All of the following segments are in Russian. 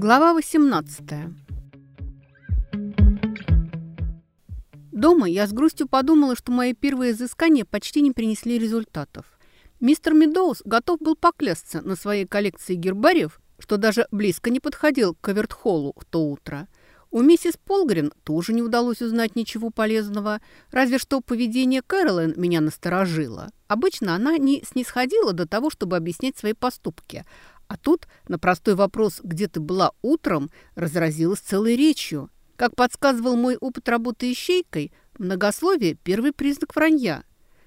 Глава 18 Дома я с грустью подумала, что мои первые изыскания почти не принесли результатов. Мистер Медоуз готов был поклясться на своей коллекции гербариев, что даже близко не подходил к Кавертхоллу в то утро. У миссис Полгрин тоже не удалось узнать ничего полезного, разве что поведение Кэролайн меня насторожило. Обычно она не снисходила до того, чтобы объяснять свои поступки, а тут на простой вопрос «Где ты была утром?» разразилась целой речью. Как подсказывал мой опыт работы ищейкой, многословие – первый признак вранья.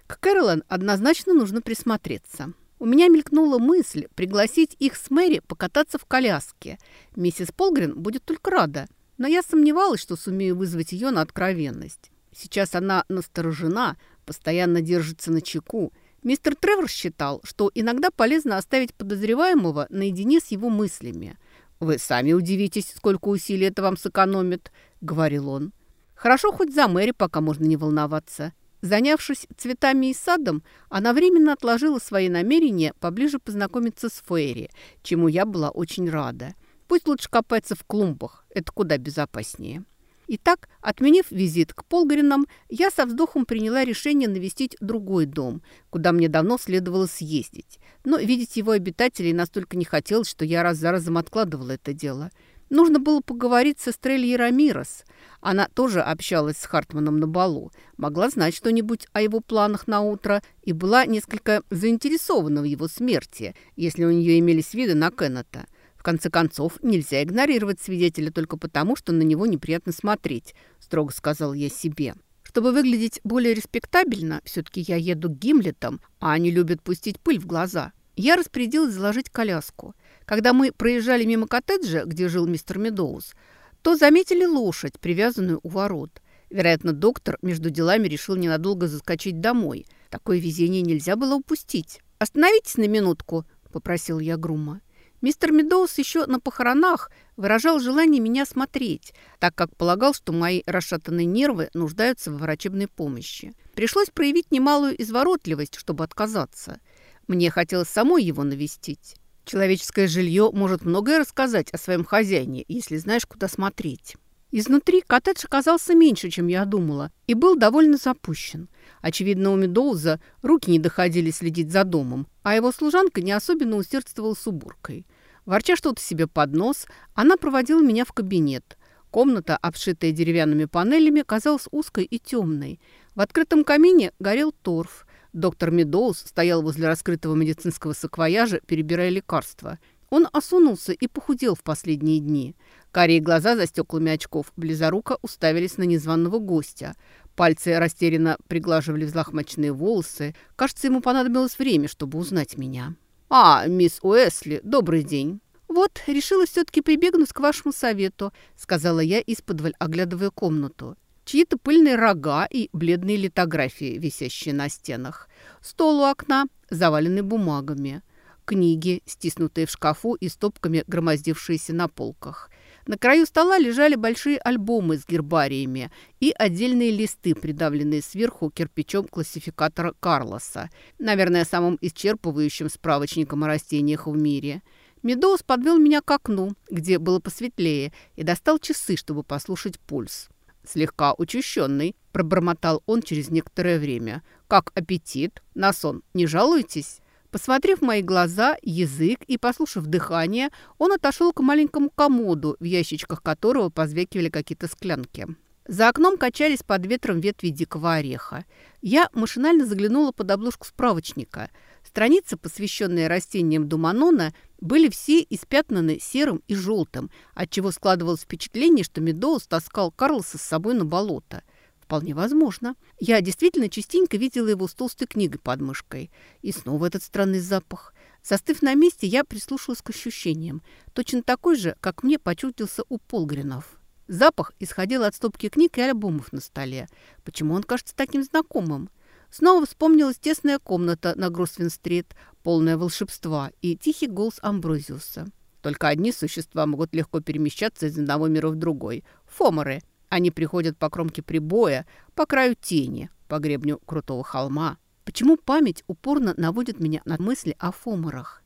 К Кэролан однозначно нужно присмотреться. У меня мелькнула мысль пригласить их с Мэри покататься в коляске. Миссис Полгрин будет только рада, но я сомневалась, что сумею вызвать ее на откровенность. Сейчас она насторожена, постоянно держится на чеку, Мистер Тревор считал, что иногда полезно оставить подозреваемого наедине с его мыслями. «Вы сами удивитесь, сколько усилий это вам сэкономит», — говорил он. «Хорошо хоть за Мэри, пока можно не волноваться». Занявшись цветами и садом, она временно отложила свои намерения поближе познакомиться с Фейри, чему я была очень рада. Пусть лучше копается в клумбах, это куда безопаснее. Итак, отменив визит к Полгаринам, я со вздохом приняла решение навестить другой дом, куда мне давно следовало съездить. Но видеть его обитателей настолько не хотелось, что я раз за разом откладывала это дело. Нужно было поговорить с Эстрельей Рамирос. Она тоже общалась с Хартманом на балу, могла знать что-нибудь о его планах на утро и была несколько заинтересована в его смерти, если у нее имелись виды на Кеннета. В конце концов, нельзя игнорировать свидетеля только потому, что на него неприятно смотреть, строго сказал я себе. Чтобы выглядеть более респектабельно, все-таки я еду к Гимлетам, а они любят пустить пыль в глаза. Я распорядилась заложить коляску. Когда мы проезжали мимо коттеджа, где жил мистер Медоуз, то заметили лошадь, привязанную у ворот. Вероятно, доктор между делами решил ненадолго заскочить домой. Такое везение нельзя было упустить. «Остановитесь на минутку», – попросил я Грума. Мистер Медоуз еще на похоронах выражал желание меня смотреть, так как полагал, что мои расшатанные нервы нуждаются в врачебной помощи. Пришлось проявить немалую изворотливость, чтобы отказаться. Мне хотелось самой его навестить. Человеческое жилье может многое рассказать о своем хозяине, если знаешь, куда смотреть. Изнутри коттедж оказался меньше, чем я думала, и был довольно запущен. Очевидно, у Медоуза руки не доходили следить за домом, а его служанка не особенно усердствовала с уборкой. Ворча что-то себе под нос, она проводила меня в кабинет. Комната, обшитая деревянными панелями, казалась узкой и темной. В открытом камине горел торф. Доктор Медоуз стоял возле раскрытого медицинского саквояжа, перебирая лекарства. Он осунулся и похудел в последние дни. Карие глаза за стеклами очков близоруко уставились на незваного гостя. Пальцы растерянно приглаживали взлохмаченные волосы. Кажется, ему понадобилось время, чтобы узнать меня. «А, мисс Уэсли, добрый день!» «Вот, решила все-таки прибегнуть к вашему совету», сказала я, исподволь оглядывая комнату. Чьи-то пыльные рога и бледные литографии, висящие на стенах. Стол у окна, заваленный бумагами. Книги, стиснутые в шкафу и стопками громоздившиеся на полках. На краю стола лежали большие альбомы с гербариями и отдельные листы, придавленные сверху кирпичом классификатора Карлоса, наверное, самым исчерпывающим справочником о растениях в мире. Медоуз подвел меня к окну, где было посветлее, и достал часы, чтобы послушать пульс. «Слегка учащенный», – пробормотал он через некоторое время. «Как аппетит? На сон не жалуетесь?» Посмотрев мои глаза, язык и послушав дыхание, он отошел к маленькому комоду, в ящичках которого позвякивали какие-то склянки. За окном качались под ветром ветви дикого ореха. Я машинально заглянула под обложку справочника. Страницы, посвященные растениям Думанона, были все испятнаны серым и желтым, отчего складывалось впечатление, что Медоуз таскал Карлоса с собой на болото – Вполне возможно. Я действительно частенько видела его с толстой книгой под мышкой. И снова этот странный запах. Застыв на месте, я прислушалась к ощущениям. Точно такой же, как мне почутился у Полгринов. Запах исходил от стопки книг и альбомов на столе. Почему он кажется таким знакомым? Снова вспомнилась тесная комната на Гросвин-стрит, полная волшебства, и тихий голос Амброзиуса. Только одни существа могут легко перемещаться из одного мира в другой. Фоморы. Они приходят по кромке прибоя, по краю тени, по гребню крутого холма. Почему память упорно наводит меня на мысли о фоморах?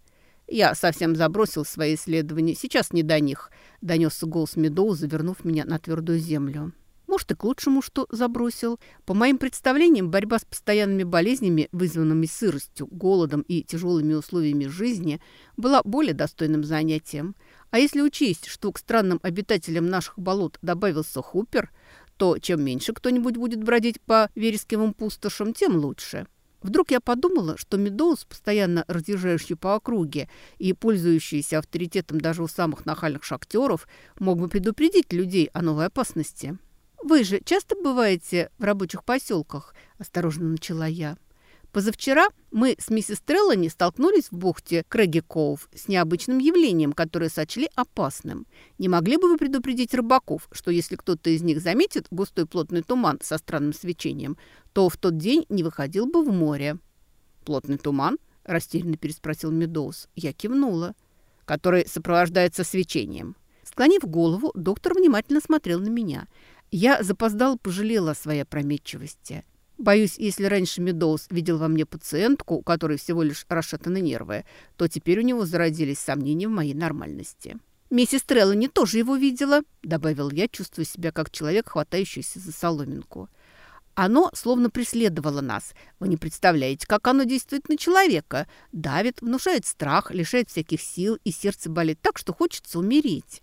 «Я совсем забросил свои исследования. Сейчас не до них», — донесся голос Медоу, завернув меня на твердую землю. Может, и к лучшему, что забросил. По моим представлениям, борьба с постоянными болезнями, вызванными сыростью, голодом и тяжелыми условиями жизни, была более достойным занятием. А если учесть, что к странным обитателям наших болот добавился Хупер, то чем меньше кто-нибудь будет бродить по вереским пустошам, тем лучше. Вдруг я подумала, что Медоуз, постоянно разъезжающий по округе и пользующийся авторитетом даже у самых нахальных шахтеров, мог бы предупредить людей о новой опасности. «Вы же часто бываете в рабочих поселках?» – осторожно начала я. Позавчера мы с миссис Треллани столкнулись в бухте Коув с необычным явлением, которое сочли опасным. Не могли бы вы предупредить рыбаков, что если кто-то из них заметит густой плотный туман со странным свечением, то в тот день не выходил бы в море? «Плотный туман?» – растерянно переспросил Медоуз. Я кивнула. «Который сопровождается свечением». Склонив голову, доктор внимательно смотрел на меня. Я запоздал, пожалела о своей опрометчивости. Боюсь, если раньше Медоуз видел во мне пациентку, у которой всего лишь расшатаны нервы, то теперь у него зародились сомнения в моей нормальности. «Миссис Треллани тоже его видела», — добавил я, чувствуя себя как человек, хватающийся за соломинку. «Оно словно преследовало нас. Вы не представляете, как оно действует на человека. Давит, внушает страх, лишает всяких сил, и сердце болит так, что хочется умереть».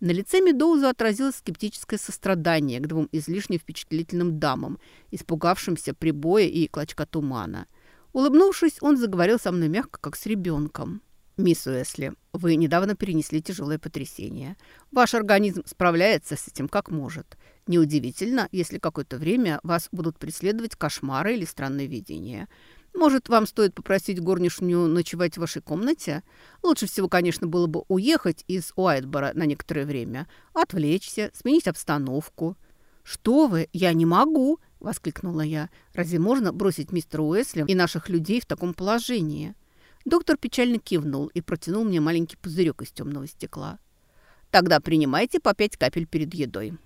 На лице Медоуза отразилось скептическое сострадание к двум излишне впечатлительным дамам, испугавшимся прибоя и клочка тумана. Улыбнувшись, он заговорил со мной мягко, как с ребенком. «Мисс Уэсли, вы недавно перенесли тяжелое потрясение. Ваш организм справляется с этим как может. Неудивительно, если какое-то время вас будут преследовать кошмары или странное видение. Может, вам стоит попросить горничную ночевать в вашей комнате? Лучше всего, конечно, было бы уехать из Уайтбора на некоторое время, отвлечься, сменить обстановку». «Что вы? Я не могу!» – воскликнула я. «Разве можно бросить мистера Уэсли и наших людей в таком положении?» Доктор печально кивнул и протянул мне маленький пузырек из темного стекла. «Тогда принимайте по пять капель перед едой».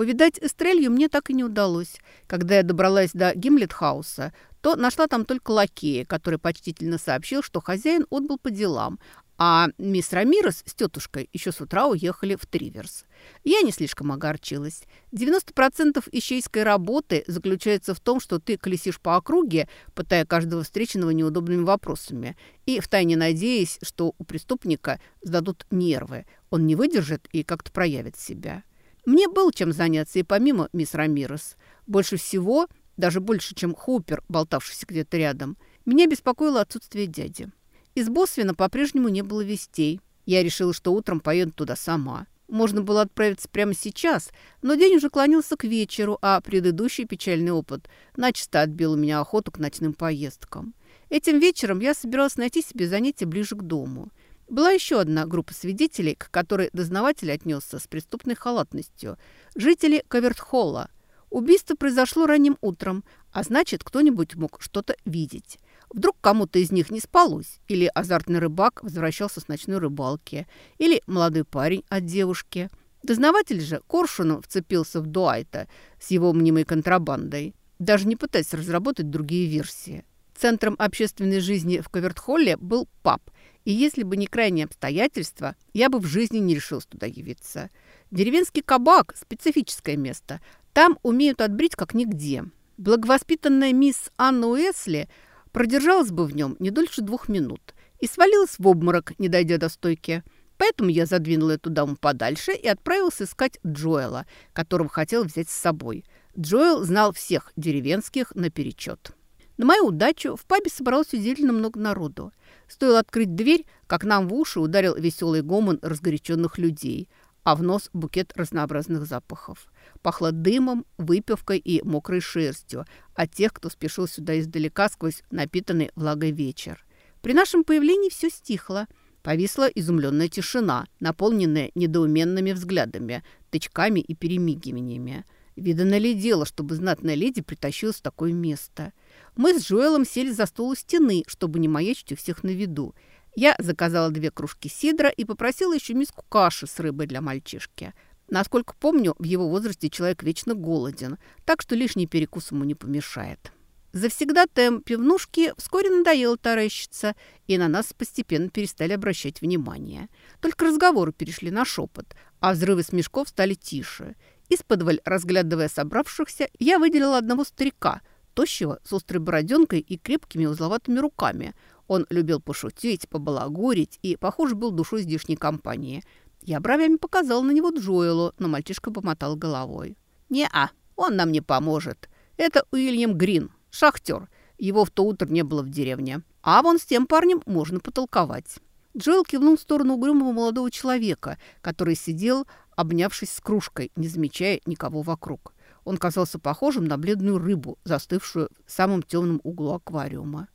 Повидать Эстрелью мне так и не удалось. Когда я добралась до Гимлетхауса, то нашла там только лакея, который почтительно сообщил, что хозяин отбыл по делам, а мисс Рамирес с тетушкой еще с утра уехали в Триверс. Я не слишком огорчилась. 90% ищейской работы заключается в том, что ты колесишь по округе, пытая каждого встреченного неудобными вопросами, и втайне надеясь, что у преступника сдадут нервы, он не выдержит и как-то проявит себя. Мне был чем заняться и помимо мисс Рамирес. Больше всего, даже больше, чем Хупер, болтавшийся где-то рядом, меня беспокоило отсутствие дяди. Из Босвина по-прежнему не было вестей. Я решила, что утром поеду туда сама. Можно было отправиться прямо сейчас, но день уже клонился к вечеру, а предыдущий печальный опыт начисто отбил у меня охоту к ночным поездкам. Этим вечером я собиралась найти себе занятие ближе к дому. Была еще одна группа свидетелей, к которой дознаватель отнесся с преступной халатностью. Жители Кавертхолла. Убийство произошло ранним утром, а значит, кто-нибудь мог что-то видеть. Вдруг кому-то из них не спалось, или азартный рыбак возвращался с ночной рыбалки, или молодой парень от девушки. Дознаватель же Коршуну вцепился в Дуайта с его мнимой контрабандой, даже не пытаясь разработать другие версии. Центром общественной жизни в Кавертхолле был паб – и если бы не крайние обстоятельства, я бы в жизни не решился туда явиться. Деревенский кабак – специфическое место. Там умеют отбрить как нигде. Благовоспитанная мисс Анна Уэсли продержалась бы в нем не дольше двух минут и свалилась в обморок, не дойдя до стойки. Поэтому я задвинула эту даму подальше и отправился искать Джоэла, которого хотел взять с собой. Джоэл знал всех деревенских наперечет. На мою удачу в пабе собралось удивительно много народу. Стоило открыть дверь, как нам в уши ударил веселый гомон разгоряченных людей, а в нос букет разнообразных запахов. Пахло дымом, выпивкой и мокрой шерстью от тех, кто спешил сюда издалека сквозь напитанный влагой вечер. При нашем появлении все стихло. Повисла изумленная тишина, наполненная недоуменными взглядами, тычками и перемигиваниями. Видано ли дело, чтобы знатная леди притащилась в такое место? Мы с Джоэлом сели за стол у стены, чтобы не маячить у всех на виду. Я заказала две кружки сидра и попросила еще миску каши с рыбой для мальчишки. Насколько помню, в его возрасте человек вечно голоден, так что лишний перекус ему не помешает. Завсегдатаем пивнушки вскоре надоело таращиться, и на нас постепенно перестали обращать внимание. Только разговоры перешли на шепот, а взрывы смешков стали тише. Из-под разглядывая собравшихся, я выделила одного старика, тощего, с острой бороденкой и крепкими узловатыми руками. Он любил пошутить, побалагурить и, похоже, был душой здешней компании. Я бровями показала на него Джоэлу, но мальчишка помотал головой. «Не-а, он нам не поможет. Это Уильям Грин, Шахтер. Его в то утро не было в деревне. А вон с тем парнем можно потолковать. Джоэл кивнул в сторону угрюмого молодого человека, который сидел, обнявшись с кружкой, не замечая никого вокруг. Он казался похожим на бледную рыбу, застывшую в самом темном углу аквариума.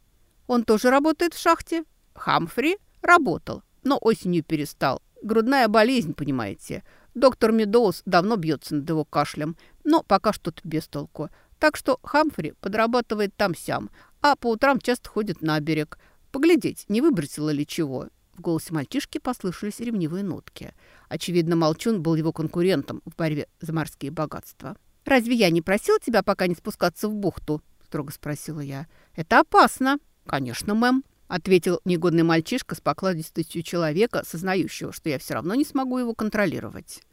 «Он тоже работает в шахте?» «Хамфри?» «Работал, но осенью перестал. Грудная болезнь, понимаете. Доктор Медоуз давно бьется над его кашлем, но пока что-то без толку. Так что Хамфри подрабатывает там-сям, а по утрам часто ходит на берег. Поглядеть, не выбросило ли чего. В голосе мальчишки послышались ревнивые нотки. Очевидно, Молчун был его конкурентом в борьбе за морские богатства. «Разве я не просил тебя пока не спускаться в бухту?» – строго спросила я. «Это опасно». «Конечно, мэм», – ответил негодный мальчишка с покладистостью человека, сознающего, что я все равно не смогу его контролировать.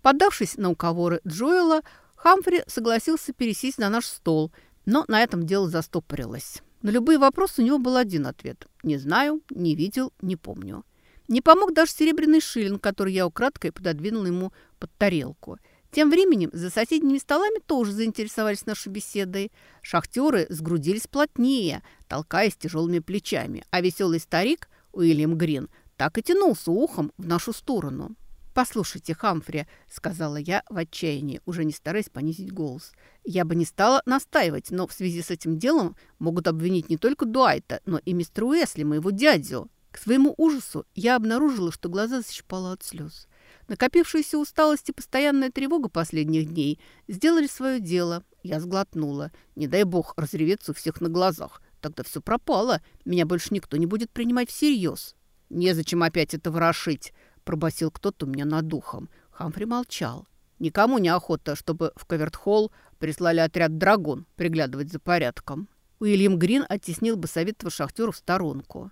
Поддавшись на уговоры Джоэла, Хамфри согласился пересесть на наш стол, но на этом дело застопорилось. На любые вопросы у него был один ответ. «Не знаю, не видел, не помню». Не помог даже серебряный шиллинг, который я украдкой пододвинул ему под тарелку. Тем временем за соседними столами тоже заинтересовались нашей беседой. Шахтеры сгрудились плотнее, толкаясь тяжелыми плечами, а веселый старик Уильям Грин так и тянулся ухом в нашу сторону. «Послушайте, Хамфри», — сказала я в отчаянии, уже не стараясь понизить голос. «Я бы не стала настаивать, но в связи с этим делом могут обвинить не только Дуайта, но и мистера Уэсли, моего дядю». К своему ужасу я обнаружила, что глаза защипала от слез. Накопившаяся усталость и постоянная тревога последних дней сделали свое дело. Я сглотнула. Не дай бог разреветься у всех на глазах. Тогда все пропало. Меня больше никто не будет принимать всерьез. Незачем опять это ворошить пробасил кто-то у меня над духом. Хамфри молчал. Никому не охота, чтобы в Каверт-Холл прислали отряд «Драгун» приглядывать за порядком. Уильям Грин оттеснил бы советого шахтера в сторонку.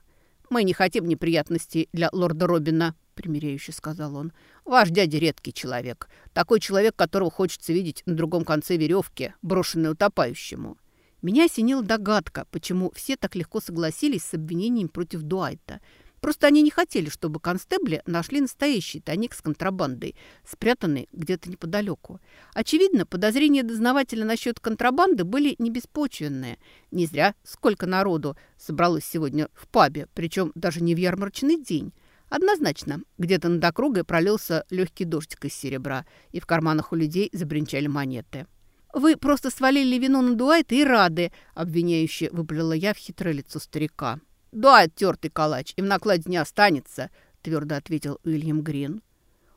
«Мы не хотим неприятностей для лорда Робина», — примиряюще сказал он. «Ваш дядя редкий человек. Такой человек, которого хочется видеть на другом конце веревки, брошенной утопающему». Меня осенила догадка, почему все так легко согласились с обвинением против Дуайта — Просто они не хотели, чтобы констебли нашли настоящий тайник с контрабандой, спрятанный где-то неподалеку. Очевидно, подозрения дознавателя насчет контрабанды были небеспочвенные. Не зря сколько народу собралось сегодня в пабе, причем даже не в ярмарочный день. Однозначно, где-то над округой пролился легкий дождик из серебра, и в карманах у людей забринчали монеты. «Вы просто свалили вину на Дуайта и рады», — обвиняюще выплела я в хитрое лицо старика. «Да, тертый калач, и в накладе не останется», – твердо ответил Уильям Грин.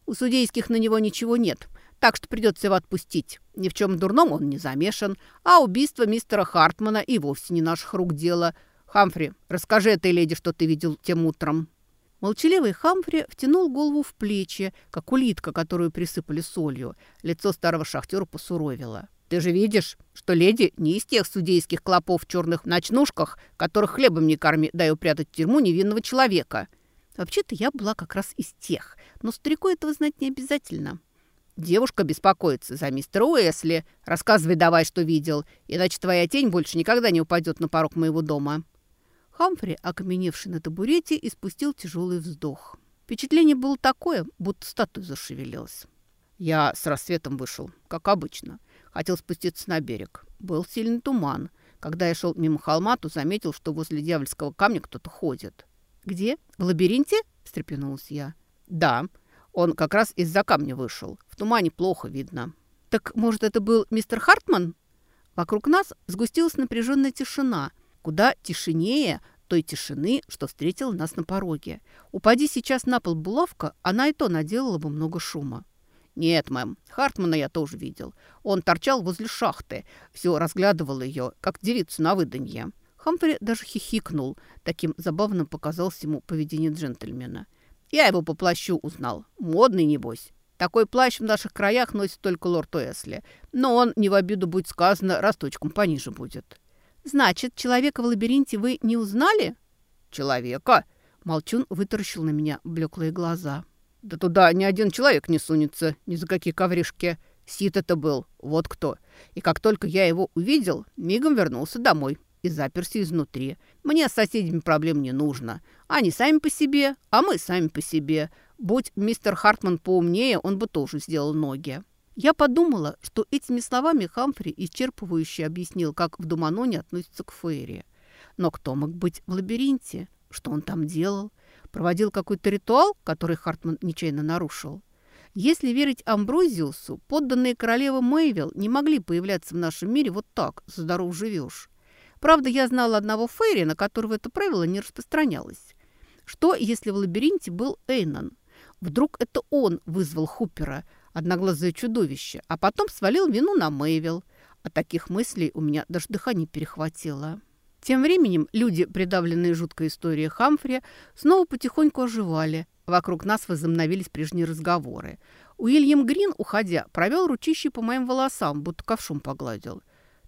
«У судейских на него ничего нет, так что придется его отпустить. Ни в чем дурном он не замешан, а убийство мистера Хартмана и вовсе не наших рук дело. Хамфри, расскажи этой леди, что ты видел тем утром». Молчаливый Хамфри втянул голову в плечи, как улитка, которую присыпали солью. Лицо старого шахтера посуровило. Ты же видишь, что леди не из тех судейских клопов в черных ночнушках, которых хлебом не корми, дай упрятать в тюрьму невинного человека. Вообще-то я была как раз из тех, но старику этого знать не обязательно. Девушка беспокоится за мистера Уэсли. Рассказывай давай, что видел, иначе твоя тень больше никогда не упадет на порог моего дома». Хамфри, окаменевший на табурете, испустил тяжелый вздох. Впечатление было такое, будто статуя зашевелилась. Я с рассветом вышел, как обычно. Хотел спуститься на берег. Был сильный туман. Когда я шел мимо холма, то заметил, что возле дьявольского камня кто-то ходит. «Где? В лабиринте?» – встрепенулась я. «Да. Он как раз из-за камня вышел. В тумане плохо видно». «Так, может, это был мистер Хартман?» Вокруг нас сгустилась напряженная тишина, куда тишинее той тишины, что встретила нас на пороге. Упади сейчас на пол булавка, она и то наделала бы много шума. «Нет, мэм, Хартмана я тоже видел. Он торчал возле шахты, все разглядывал ее, как девицу на выданье». Хамфри даже хихикнул. Таким забавным показалось ему поведение джентльмена. «Я его по плащу узнал. Модный, небось. Такой плащ в наших краях носит только лорд Уэсли. Но он, не в обиду будет сказано, росточком пониже будет». «Значит, человека в лабиринте вы не узнали?» «Человека?» Молчун вытаращил на меня блеклые глаза. Да туда ни один человек не сунется, ни за какие ковришки. Сит это был, вот кто. И как только я его увидел, мигом вернулся домой и заперся изнутри. Мне с соседями проблем не нужно. Они сами по себе, а мы сами по себе. Будь мистер Хартман поумнее, он бы тоже сделал ноги. Я подумала, что этими словами Хамфри исчерпывающе объяснил, как в Думаноне относятся к Фейри. Но кто мог быть в лабиринте? Что он там делал? Проводил какой-то ритуал, который Хартман нечаянно нарушил. Если верить Амброзиусу, подданные королевы Мэйвилл не могли появляться в нашем мире вот так, здоров живешь. Правда, я знала одного Фейри, на которого это правило не распространялось. Что, если в лабиринте был Эйнон? Вдруг это он вызвал Хупера, одноглазое чудовище, а потом свалил вину на Мэйвилл. От таких мыслей у меня даже дыхание перехватило. Тем временем люди, придавленные жуткой историей Хамфри, снова потихоньку оживали. Вокруг нас возобновились прежние разговоры. Уильям Грин, уходя, провел ручище по моим волосам, будто ковшом погладил.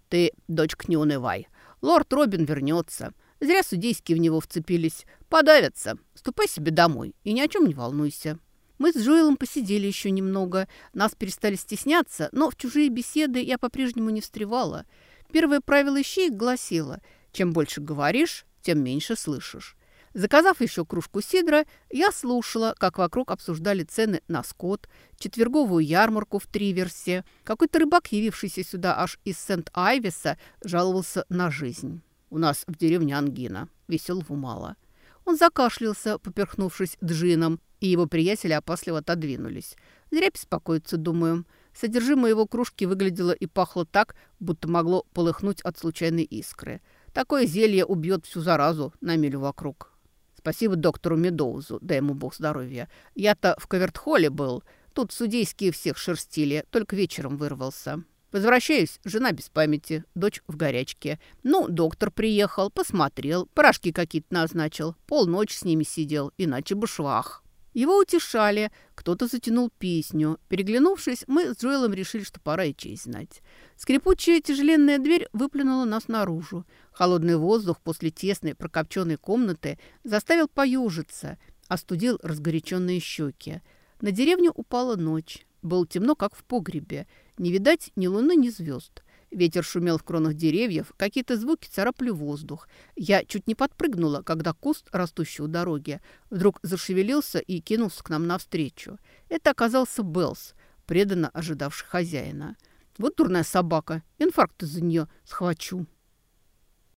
«Ты, дочка, не унывай. Лорд Робин вернется. Зря судейские в него вцепились. Подавятся. Ступай себе домой и ни о чем не волнуйся». Мы с Джоэлом посидели еще немного. Нас перестали стесняться, но в чужие беседы я по-прежнему не встревала. Первое правило ищейк гласило – чем больше говоришь, тем меньше слышишь. Заказав еще кружку сидра, я слушала, как вокруг обсуждали цены на скот, четверговую ярмарку в Триверсе. Какой-то рыбак, явившийся сюда аж из Сент-Айвиса, жаловался на жизнь. «У нас в деревне ангина. Веселого мало». Он закашлялся, поперхнувшись джином, и его приятели опасливо отодвинулись. Зря беспокоиться, думаю. Содержимое его кружки выглядело и пахло так, будто могло полыхнуть от случайной искры – Такое зелье убьет всю заразу на милю вокруг. Спасибо доктору Медоузу, дай ему бог здоровья. Я-то в Кавертхолле был. Тут судейские всех шерстили, только вечером вырвался. Возвращаюсь, жена без памяти, дочь в горячке. Ну, доктор приехал, посмотрел, порошки какие-то назначил. Полночь с ними сидел, иначе бы швах. Его утешали, кто-то затянул песню. Переглянувшись, мы с Джоэлом решили, что пора и честь знать. Скрипучая тяжеленная дверь выплюнула нас наружу. Холодный воздух после тесной прокопченной комнаты заставил поюжиться, остудил разгоряченные щеки. На деревню упала ночь. Было темно, как в погребе. Не видать ни луны, ни звезд. Ветер шумел в кронах деревьев, какие-то звуки царапали воздух. Я чуть не подпрыгнула, когда куст, растущий у дороги, вдруг зашевелился и кинулся к нам навстречу. Это оказался Белс, преданно ожидавший хозяина. Вот дурная собака, инфаркт из-за нее схвачу.